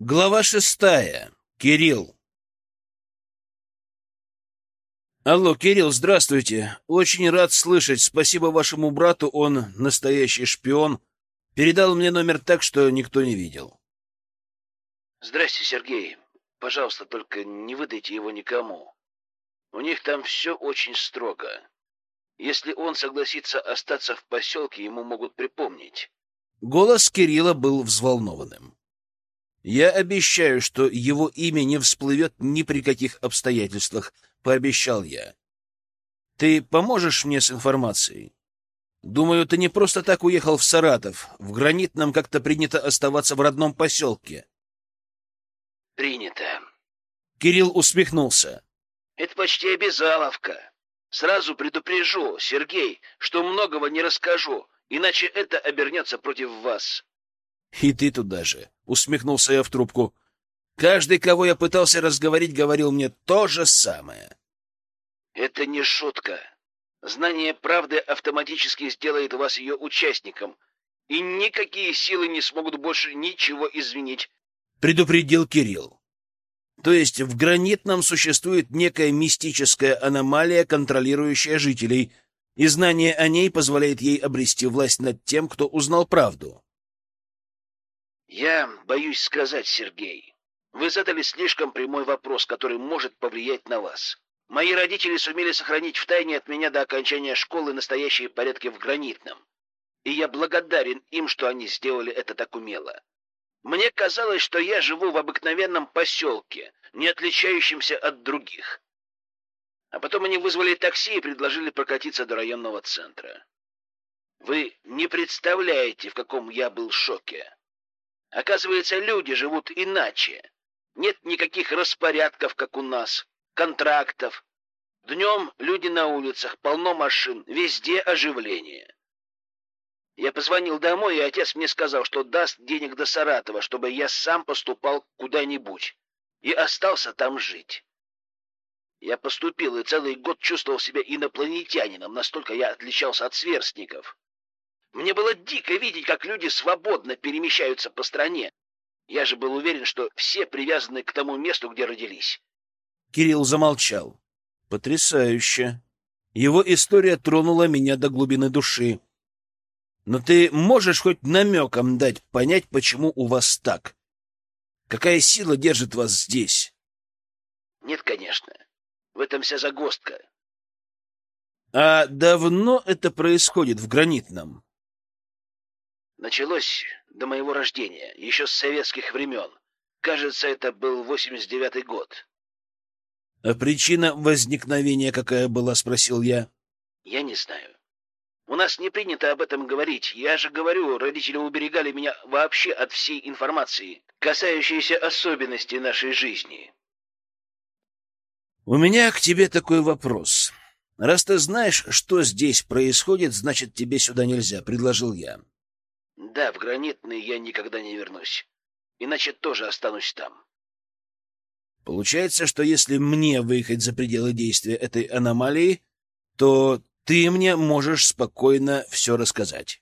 Глава шестая. Кирилл. Алло, Кирилл, здравствуйте. Очень рад слышать. Спасибо вашему брату, он настоящий шпион. Передал мне номер так, что никто не видел. Здрасте, Сергей. Пожалуйста, только не выдайте его никому. У них там все очень строго. Если он согласится остаться в поселке, ему могут припомнить. Голос Кирилла был взволнованным. Я обещаю, что его имя не всплывет ни при каких обстоятельствах, пообещал я. Ты поможешь мне с информацией? Думаю, ты не просто так уехал в Саратов. В Гранитном как-то принято оставаться в родном поселке. Принято. Кирилл усмехнулся. Это почти обязаловка. Сразу предупрежу, Сергей, что многого не расскажу, иначе это обернется против вас. И ты туда же, усмехнулся я в трубку. Каждый, кого я пытался разговорить, говорил мне то же самое. Это не шутка. Знание правды автоматически сделает вас ее участником, и никакие силы не смогут больше ничего изменить, предупредил Кирилл. То есть в гранитном существует некая мистическая аномалия, контролирующая жителей, и знание о ней позволяет ей обрести власть над тем, кто узнал правду. Я боюсь сказать, Сергей. Вы задали слишком прямой вопрос, который может повлиять на вас. Мои родители сумели сохранить в тайне от меня до окончания школы настоящие порядки в Гранитном. И я благодарен им, что они сделали это так умело. Мне казалось, что я живу в обыкновенном поселке, не отличающемся от других. А потом они вызвали такси и предложили прокатиться до районного центра. Вы не представляете, в каком я был шоке. Оказывается, люди живут иначе. Нет никаких распорядков, как у нас, контрактов. Днем люди на улицах, полно машин, везде оживление. Я позвонил домой, и отец мне сказал, что даст денег до Саратова, чтобы я сам поступал куда-нибудь и остался там жить. Я поступил и целый год чувствовал себя инопланетянином, настолько я отличался от сверстников. Мне было дико видеть, как люди свободно перемещаются по стране. Я же был уверен, что все привязаны к тому месту, где родились. Кирилл замолчал. Потрясающе. Его история тронула меня до глубины души. Но ты можешь хоть намеком дать понять, почему у вас так? Какая сила держит вас здесь? Нет, конечно. В этом вся загвоздка. А давно это происходит в Гранитном? Началось до моего рождения, еще с советских времен. Кажется, это был 89-й год. — А причина возникновения какая была? — спросил я. — Я не знаю. У нас не принято об этом говорить. Я же говорю, родители уберегали меня вообще от всей информации, касающейся особенностей нашей жизни. У меня к тебе такой вопрос. Раз ты знаешь, что здесь происходит, значит, тебе сюда нельзя, — предложил я. Да, в Гранитный я никогда не вернусь. Иначе тоже останусь там. Получается, что если мне выехать за пределы действия этой аномалии, то ты мне можешь спокойно все рассказать.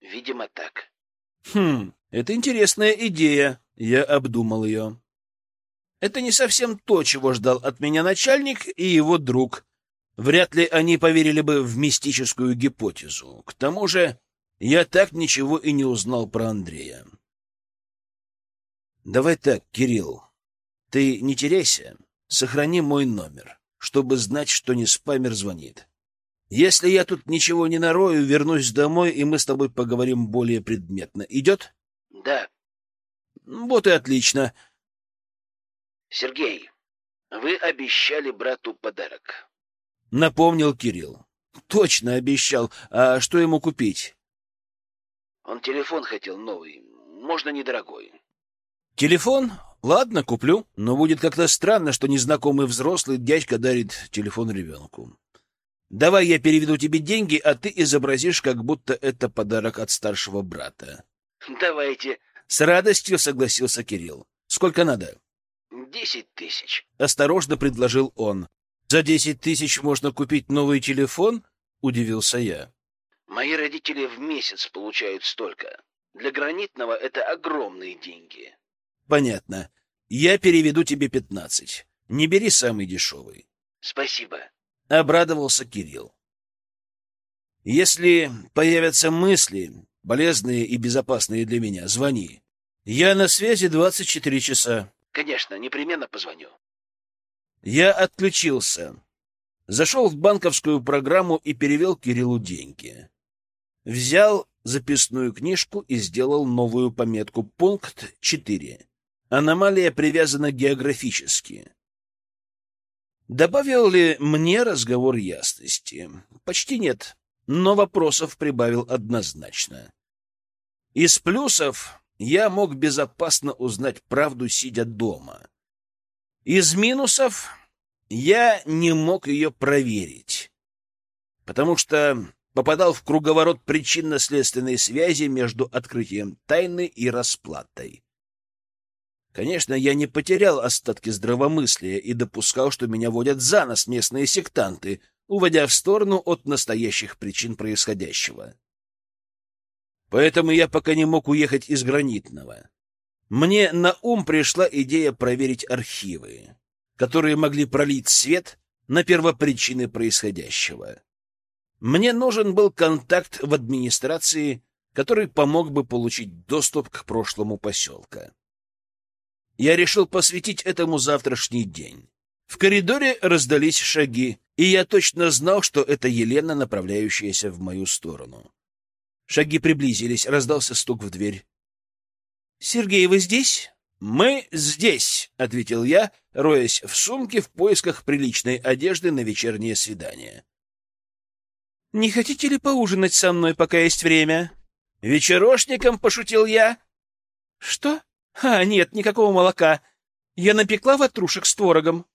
Видимо, так. Хм, это интересная идея. Я обдумал ее. Это не совсем то, чего ждал от меня начальник и его друг. Вряд ли они поверили бы в мистическую гипотезу. К тому же я так ничего и не узнал про Андрея. Давай так, Кирилл, ты не теряйся, сохрани мой номер, чтобы знать, что не спамер звонит. Если я тут ничего не нарою, вернусь домой, и мы с тобой поговорим более предметно. Идет? Да. Вот и отлично. Сергей, вы обещали брату подарок. Напомнил Кирилл. Точно обещал. А что ему купить? Он телефон хотел новый, можно недорогой. Телефон? Ладно, куплю, но будет как-то странно, что незнакомый взрослый дядька дарит телефон ребенку. Давай я переведу тебе деньги, а ты изобразишь, как будто это подарок от старшего брата. Давайте. С радостью согласился Кирилл. Сколько надо? Десять тысяч. Осторожно предложил он. За десять тысяч можно купить новый телефон? Удивился я. Мои родители в месяц получают столько. Для гранитного это огромные деньги. Понятно. Я переведу тебе пятнадцать. Не бери самый дешевый. Спасибо. Обрадовался Кирилл. Если появятся мысли, полезные и безопасные для меня, звони. Я на связи 24 часа. Конечно, непременно позвоню. Я отключился. Зашел в банковскую программу и перевел Кириллу деньги. Взял записную книжку и сделал новую пометку. Пункт 4. Аномалия привязана географически. Добавил ли мне разговор ясности? Почти нет, но вопросов прибавил однозначно. Из плюсов я мог безопасно узнать правду, сидя дома. Из минусов я не мог ее проверить, потому что попадал в круговорот причинно-следственной связи между открытием тайны и расплатой. Конечно, я не потерял остатки здравомыслия и допускал, что меня водят за нос местные сектанты, уводя в сторону от настоящих причин происходящего. Поэтому я пока не мог уехать из Гранитного. Мне на ум пришла идея проверить архивы, которые могли пролить свет на первопричины происходящего. Мне нужен был контакт в администрации, который помог бы получить доступ к прошлому поселка. Я решил посвятить этому завтрашний день. В коридоре раздались шаги, и я точно знал, что это Елена, направляющаяся в мою сторону. Шаги приблизились, раздался стук в дверь. — Сергей, вы здесь? — Мы здесь, — ответил я, роясь в сумке в поисках приличной одежды на вечернее свидание. — Не хотите ли поужинать со мной, пока есть время? — Вечерошником, — пошутил я. — Что? А, нет, никакого молока. Я напекла ватрушек с творогом.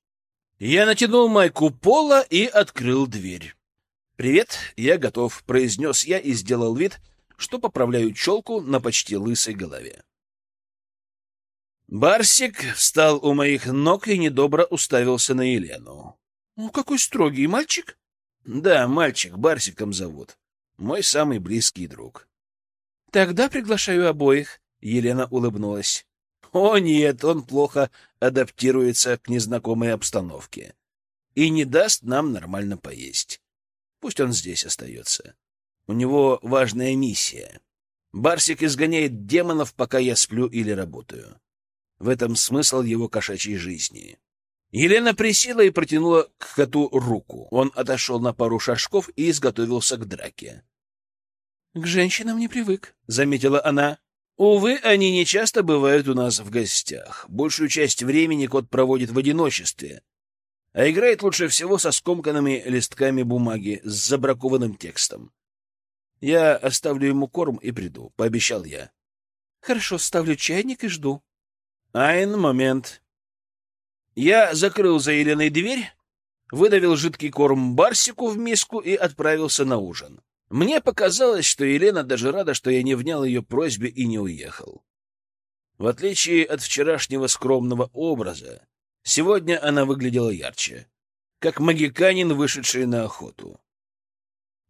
Я натянул майку пола и открыл дверь. «Привет, я готов», — произнес я и сделал вид, что поправляю челку на почти лысой голове. Барсик встал у моих ног и недобро уставился на Елену. «Ну, какой строгий мальчик?» «Да, мальчик, Барсиком зовут. Мой самый близкий друг». «Тогда приглашаю обоих», — Елена улыбнулась. «О, нет, он плохо адаптируется к незнакомой обстановке и не даст нам нормально поесть». Пусть он здесь остается. У него важная миссия. Барсик изгоняет демонов, пока я сплю или работаю. В этом смысл его кошачьей жизни. Елена присела и протянула к коту руку. Он отошел на пару шажков и изготовился к драке. — К женщинам не привык, — заметила она. Увы, они не часто бывают у нас в гостях. Большую часть времени кот проводит в одиночестве, а играет лучше всего со скомканными листками бумаги с забракованным текстом. Я оставлю ему корм и приду, — пообещал я. — Хорошо, ставлю чайник и жду. — Айн, момент. Я закрыл за Еленой дверь, выдавил жидкий корм Барсику в миску и отправился на ужин. Мне показалось, что Елена даже рада, что я не внял ее просьбе и не уехал. В отличие от вчерашнего скромного образа, Сегодня она выглядела ярче, как магиканин, вышедший на охоту.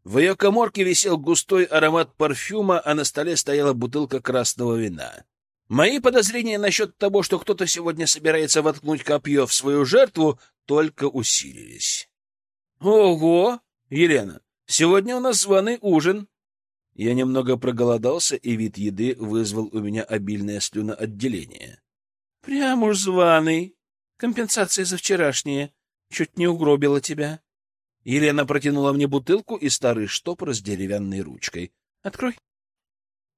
В ее коморке висел густой аромат парфюма, а на столе стояла бутылка красного вина. Мои подозрения насчет того, что кто-то сегодня собирается воткнуть копье в свою жертву, только усилились. — Ого! Елена, сегодня у нас званый ужин. Я немного проголодался, и вид еды вызвал у меня обильное слюноотделение. — Прям уж званый! Компенсация за вчерашнее. Чуть не угробила тебя. Елена протянула мне бутылку и старый штопор с деревянной ручкой. Открой.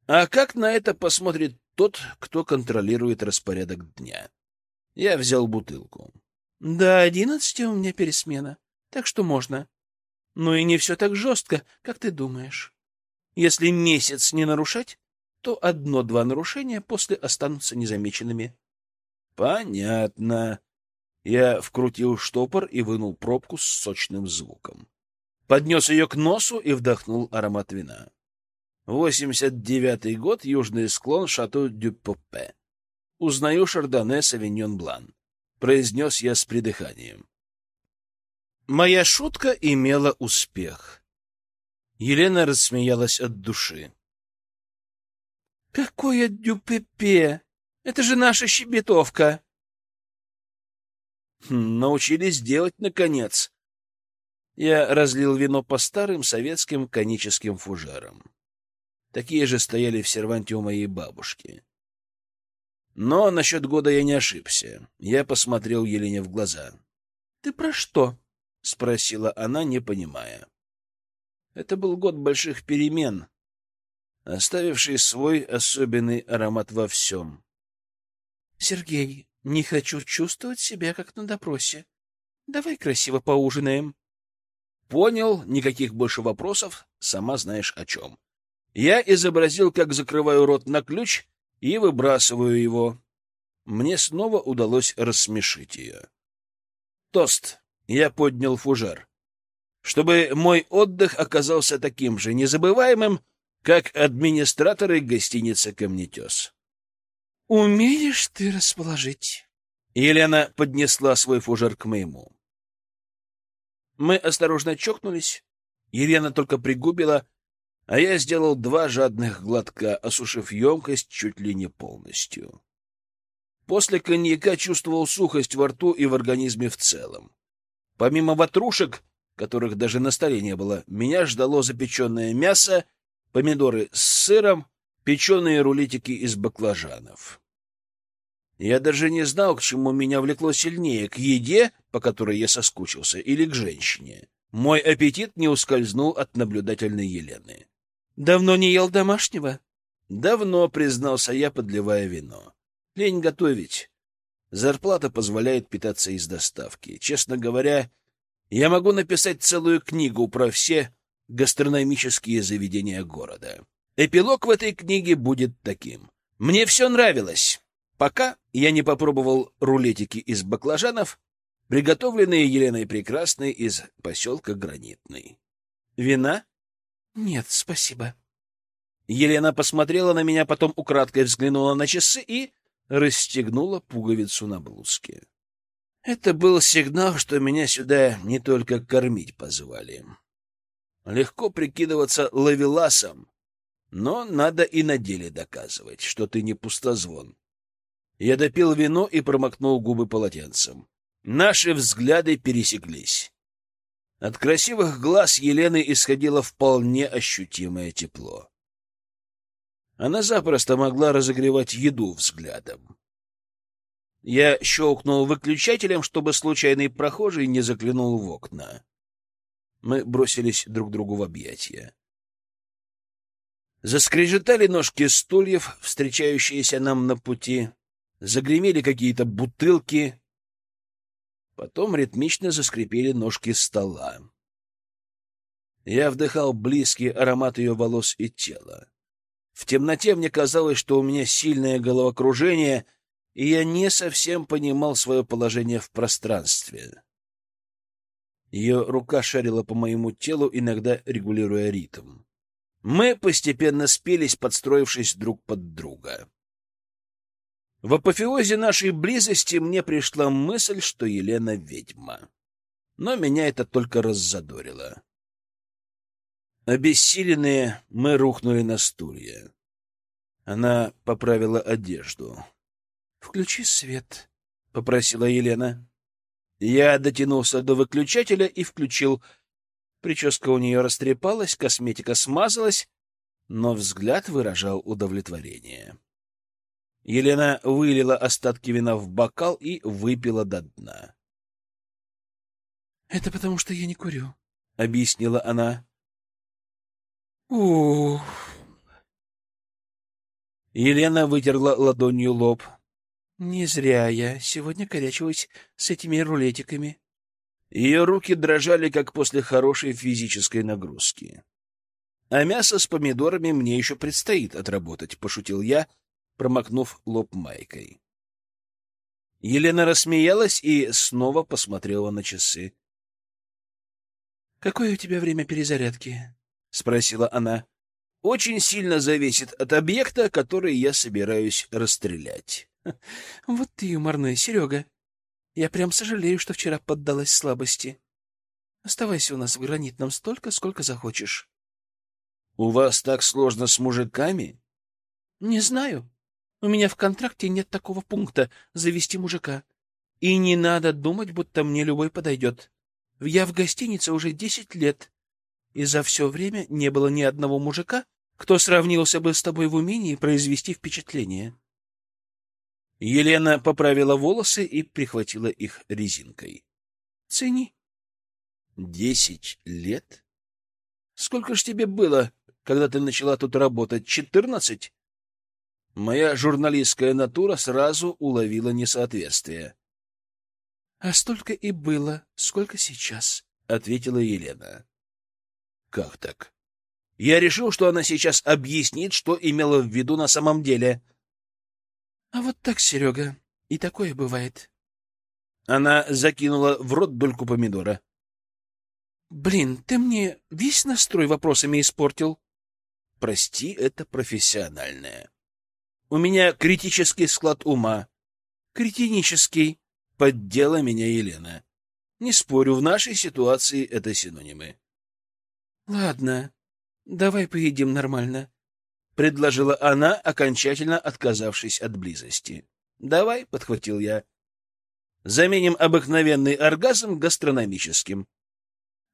А как на это посмотрит тот, кто контролирует распорядок дня? Я взял бутылку. До одиннадцати у меня пересмена, так что можно. Но и не все так жестко, как ты думаешь. Если месяц не нарушать, то одно-два нарушения после останутся незамеченными. Понятно. Я вкрутил штопор и вынул пробку с сочным звуком. Поднес ее к носу и вдохнул аромат вина. Восемьдесят девятый год, южный склон шато Дюпопе. Узнаю Шардоне Савиньон Блан. Произнес я с придыханием. Моя шутка имела успех. Елена рассмеялась от души. — Какое Дюпепе! Это же наша щебетовка. Хм, научились делать, наконец. Я разлил вино по старым советским коническим фужерам. Такие же стояли в серванте у моей бабушки. Но насчет года я не ошибся. Я посмотрел Елене в глаза. — Ты про что? — спросила она, не понимая. Это был год больших перемен, оставивший свой особенный аромат во всем. — Сергей, не хочу чувствовать себя, как на допросе. Давай красиво поужинаем. Понял, никаких больше вопросов, сама знаешь о чем. Я изобразил, как закрываю рот на ключ и выбрасываю его. Мне снова удалось рассмешить ее. Тост. Я поднял фужер. Чтобы мой отдых оказался таким же незабываемым, как администраторы гостиницы «Камнетес». «Умеешь ты расположить?» Елена поднесла свой фужер к моему. Мы осторожно чокнулись. Елена только пригубила, а я сделал два жадных глотка, осушив емкость чуть ли не полностью. После коньяка чувствовал сухость во рту и в организме в целом. Помимо ватрушек, которых даже на столе не было, меня ждало запеченное мясо, помидоры с сыром, печеные рулетики из баклажанов. Я даже не знал, к чему меня влекло сильнее, к еде, по которой я соскучился, или к женщине. Мой аппетит не ускользнул от наблюдательной Елены. «Давно не ел домашнего?» «Давно», — признался я, подливая вино. «Лень готовить. Зарплата позволяет питаться из доставки. Честно говоря, я могу написать целую книгу про все гастрономические заведения города. Эпилог в этой книге будет таким. Мне все нравилось, пока я не попробовал рулетики из баклажанов, приготовленные Еленой Прекрасной из поселка Гранитный. Вина? Нет, спасибо. Елена посмотрела на меня, потом украдкой взглянула на часы и расстегнула пуговицу на блузке. Это был сигнал, что меня сюда не только кормить позвали. Легко прикидываться ловеласом, но надо и на деле доказывать, что ты не пустозвон. Я допил вино и промокнул губы полотенцем. Наши взгляды пересеклись. От красивых глаз Елены исходило вполне ощутимое тепло. Она запросто могла разогревать еду взглядом. Я щелкнул выключателем, чтобы случайный прохожий не заглянул в окна. Мы бросились друг другу в объятия. Заскрежетали ножки стульев, встречающиеся нам на пути. Загремели какие-то бутылки. Потом ритмично заскрипели ножки стола. Я вдыхал близкий аромат ее волос и тела. В темноте мне казалось, что у меня сильное головокружение, и я не совсем понимал свое положение в пространстве. Ее рука шарила по моему телу, иногда регулируя ритм. Мы постепенно спелись, подстроившись друг под друга. В апофеозе нашей близости мне пришла мысль, что Елена ведьма. Но меня это только раззадорило. Обессиленные, мы рухнули на стулья. Она поправила одежду. — Включи свет, — попросила Елена. Я дотянулся до выключателя и включил. Прическа у нее растрепалась, косметика смазалась, но взгляд выражал удовлетворение. Елена вылила остатки вина в бокал и выпила до дна. — Это потому, что я не курю, — объяснила она. — Ух! Елена вытерла ладонью лоб. Не зря я сегодня корячилась с этими рулетиками. Ее руки дрожали, как после хорошей физической нагрузки. А мясо с помидорами мне еще предстоит отработать, — пошутил я, промокнув лоб майкой. Елена рассмеялась и снова посмотрела на часы. — Какое у тебя время перезарядки? — спросила она. — Очень сильно зависит от объекта, который я собираюсь расстрелять. Вот ты юморной, Серега. Я прям сожалею, что вчера поддалась слабости. Оставайся у нас в гранитном столько, сколько захочешь. У вас так сложно с мужиками? Не знаю. У меня в контракте нет такого пункта — завести мужика. И не надо думать, будто мне любой подойдет. Я в гостинице уже десять лет, и за все время не было ни одного мужика, кто сравнился бы с тобой в умении произвести впечатление. Елена поправила волосы и прихватила их резинкой. — Цени. — Десять лет? Сколько ж тебе было, когда ты начала тут работать? Четырнадцать? Моя журналистская натура сразу уловила несоответствие. — А столько и было, сколько сейчас, — ответила Елена. — Как так? Я решил, что она сейчас объяснит, что имела в виду на самом деле. — А вот так, Серега, и такое бывает. Она закинула в рот дольку помидора. — Блин, ты мне весь настрой вопросами испортил. — Прости, это профессиональное. У меня критический склад ума. Кретинический. Поддела меня Елена. Не спорю, в нашей ситуации это синонимы. Ладно, давай поедим нормально, предложила она, окончательно отказавшись от близости. Давай, подхватил я. Заменим обыкновенный оргазм гастрономическим.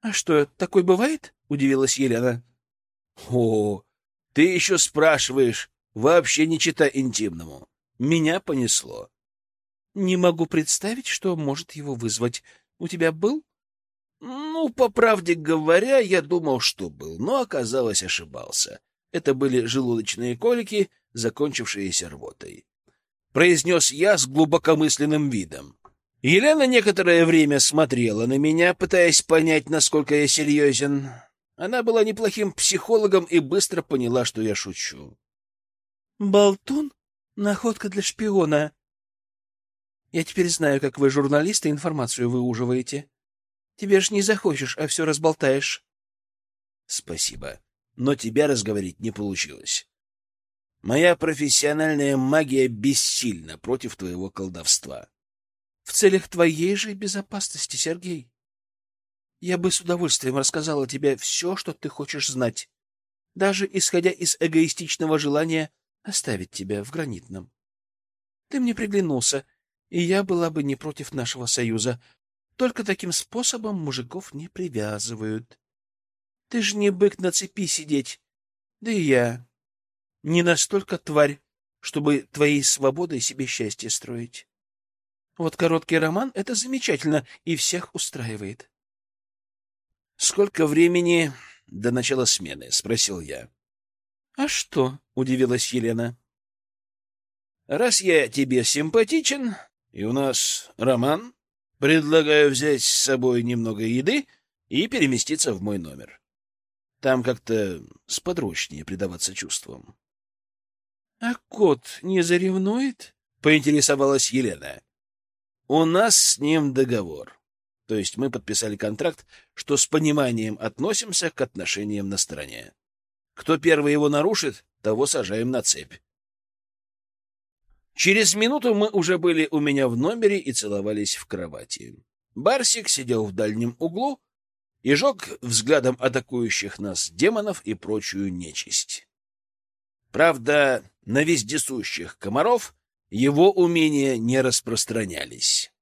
А что, такой бывает? удивилась Елена. О, ты еще спрашиваешь, вообще не чита интимному. Меня понесло. Не могу представить, что может его вызвать. У тебя был? Ну, по правде говоря, я думал, что был, но оказалось ошибался. Это были желудочные колики, закончившиеся рвотой. Произнес я с глубокомысленным видом. Елена некоторое время смотрела на меня, пытаясь понять, насколько я серьезен. Она была неплохим психологом и быстро поняла, что я шучу. Болтун? Находка для шпиона. Я теперь знаю, как вы, журналисты, информацию выуживаете. Тебе ж не захочешь, а все разболтаешь. Спасибо, но тебя разговорить не получилось. Моя профессиональная магия бессильна против твоего колдовства. В целях твоей же безопасности, Сергей. Я бы с удовольствием рассказала тебе все, что ты хочешь знать, даже исходя из эгоистичного желания оставить тебя в гранитном. Ты мне приглянулся, и я была бы не против нашего союза. Только таким способом мужиков не привязывают. Ты ж не бык на цепи сидеть. Да и я не настолько тварь, чтобы твоей свободой себе счастье строить. Вот короткий роман — это замечательно и всех устраивает. — Сколько времени до начала смены? — спросил я. — А что? — удивилась Елена. — Раз я тебе симпатичен, и у нас роман, предлагаю взять с собой немного еды и переместиться в мой номер. Там как-то сподручнее предаваться чувствам. — А кот не заревнует? — поинтересовалась Елена. — У нас с ним договор. То есть мы подписали контракт, что с пониманием относимся к отношениям на стороне. Кто первый его нарушит, того сажаем на цепь. Через минуту мы уже были у меня в номере и целовались в кровати. Барсик сидел в дальнем углу и жег взглядом атакующих нас демонов и прочую нечисть. Правда, на вездесущих комаров его умения не распространялись.